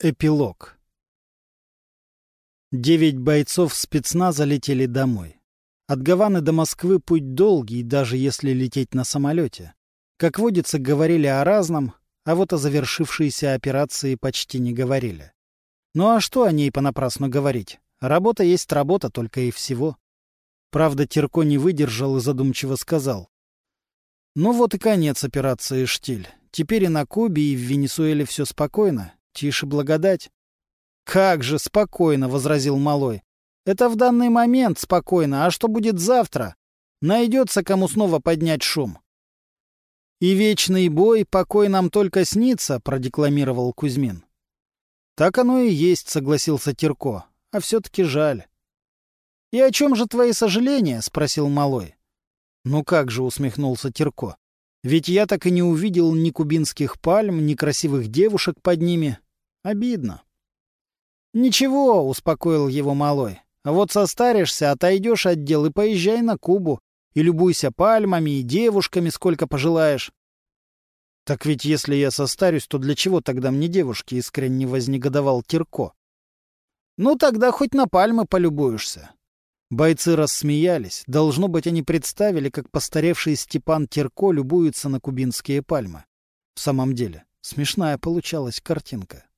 Эпилог Девять бойцов спецназа летели домой. От Гаваны до Москвы путь долгий, даже если лететь на самолете. Как водится, говорили о разном, а вот о завершившейся операции почти не говорили. Ну а что о ней понапрасну говорить? Работа есть работа, только и всего. Правда, Терко не выдержал и задумчиво сказал. Ну вот и конец операции «Штиль». Теперь и на Кубе, и в Венесуэле все спокойно. Тише благодать. «Как же спокойно!» — возразил Малой. «Это в данный момент спокойно, а что будет завтра? Найдется, кому снова поднять шум». «И вечный бой, покой нам только снится», — продекламировал Кузьмин. «Так оно и есть», — согласился Терко. «А все-таки жаль». «И о чем же твои сожаления?» — спросил Малой. «Ну как же», — усмехнулся Терко. «Ведь я так и не увидел ни кубинских пальм, ни красивых девушек под ними. Обидно. Ничего, успокоил его малой. Вот состаришься, отойдешь от дел и поезжай на Кубу. И любуйся пальмами и девушками, сколько пожелаешь. Так ведь если я состарюсь, то для чего тогда мне девушки, искренне вознегодовал Кирко. Ну тогда хоть на пальмы полюбуешься. Бойцы рассмеялись. Должно быть, они представили, как постаревший Степан Терко любуется на кубинские пальмы. В самом деле, смешная получалась картинка.